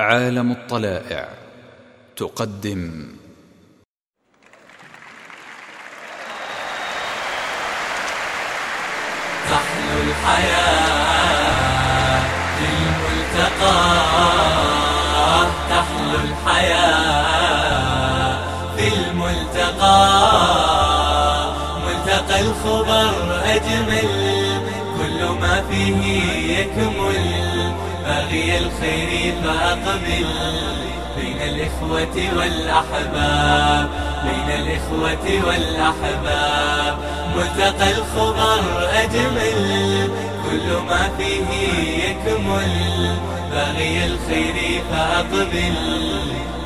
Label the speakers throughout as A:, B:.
A: عالم الطلائع تقدم.
B: تحلو الحياة في الملتقى. تحلو الحياة في الملتقى. ملتقى الخبر أجمل. كل ما فيه يكمل. باغي الخير فأقبل بين الإخوة والأحباب بين الإخوة والأحباب. ملتقى الخبر أجمل كل ما فيه يكمل. باغي الخير فأقبل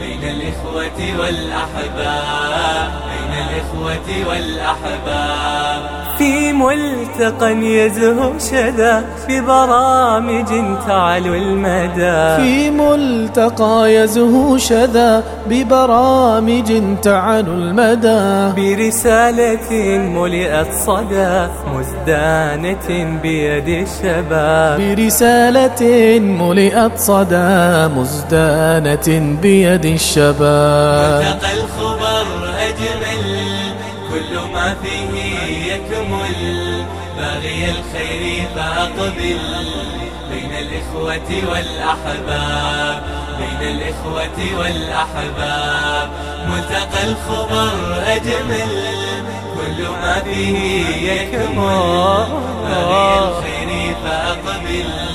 B: بين الإخوة والأحباب بين الإخوة والأحباب.
C: في ملتقى يزهو شذا ببرامج تعلو المدى.
D: في ملتقى يزهو شذا ببرامج تعلو المدى.
C: برسالة ملئت صدى مزدانة بيد الشباب.
D: برسالة ملئت صدى مزدانة بيد الشباب.
B: ما فيه يكمل. باغي الخير فأقبل بين الإخوة والأحباب بين الإخوة والأحباب. ملتقى الخبر أجمل. كل ما فيه يكمل. باغي الخير فأقبل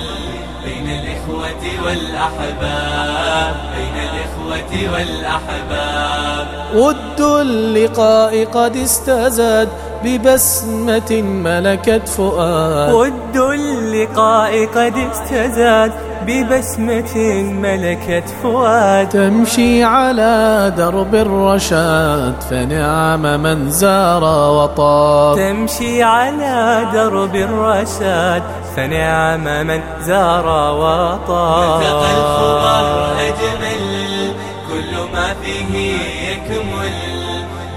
B: الإخوة والأحباب بين الإخوة والأحباب.
D: ود اللقاء قد استزاد ببسمة ملكت فؤاد.
C: ود اللقاء قد استزاد ببسمة ملكت فؤاد.
D: تمشي على درب الرشاد فنعم من زار وطاب
C: تمشي على درب الرشاد فنعم من زار
B: ملتقى الخبر
C: وطاب
B: أجمل كل ما فيه يكمل.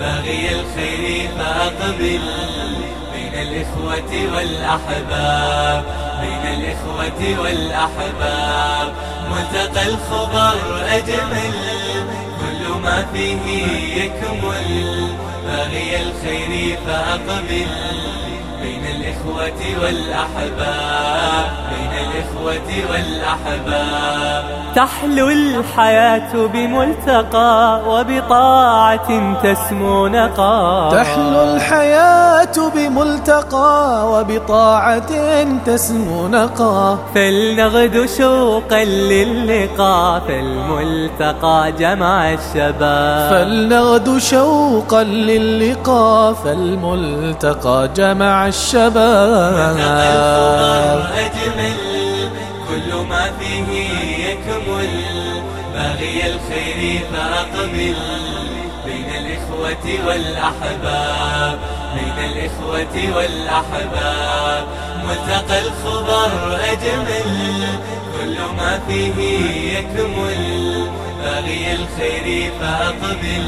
B: باغي الخير فأقبل. الإخوة والأحباب بين الإخوة والأحباب. ملتقى الخبر أجمل كل ما فيه يكمل. باغي الخير فأقبل. بين الإخوة والأحباب بين الإخوة والأحباب.
C: تحلو الحياة بملتقى وبطاعة تسمو نقا.
D: تحلو الحياة بملتقى وبطاعة تسمو نقا
C: فلنغدو شوقا للقاء فالملتقى جمع الشباب.
D: فلنغدو شوقا للقاء فالملتقى جمع الشباب.
B: أجمل كل ما فيه يكمل. باغي الخير فأقبل بين الإخوة والأحباب. الإخوة والأحباب. ملتقى الخبر أجمل كل ما فيه يكمل. باغي الخير فأقبل.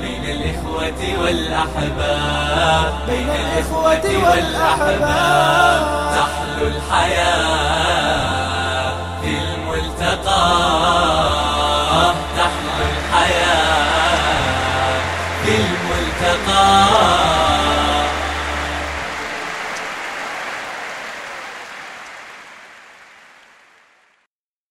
B: بين الإخوة والأحباب بين الإخوة والأحباب. تحلو الحياة في الملتقى. تحلو الحياة